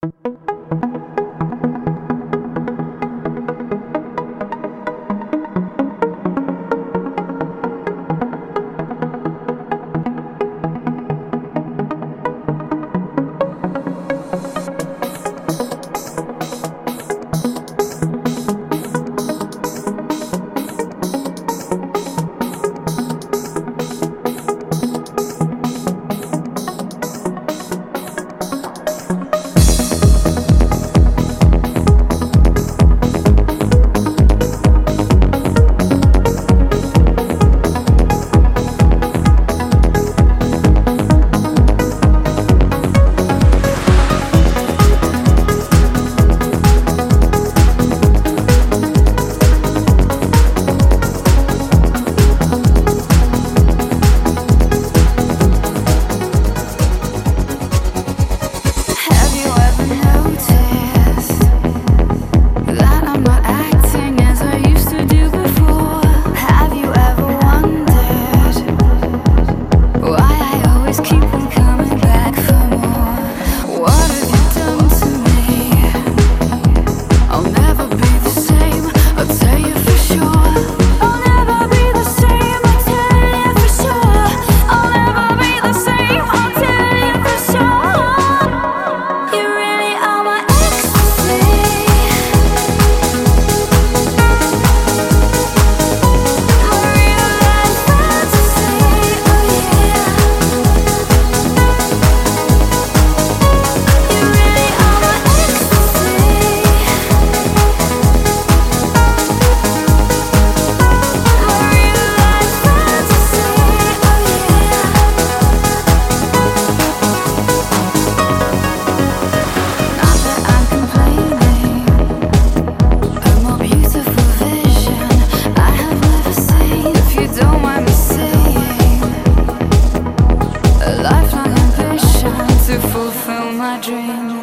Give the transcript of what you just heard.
Have a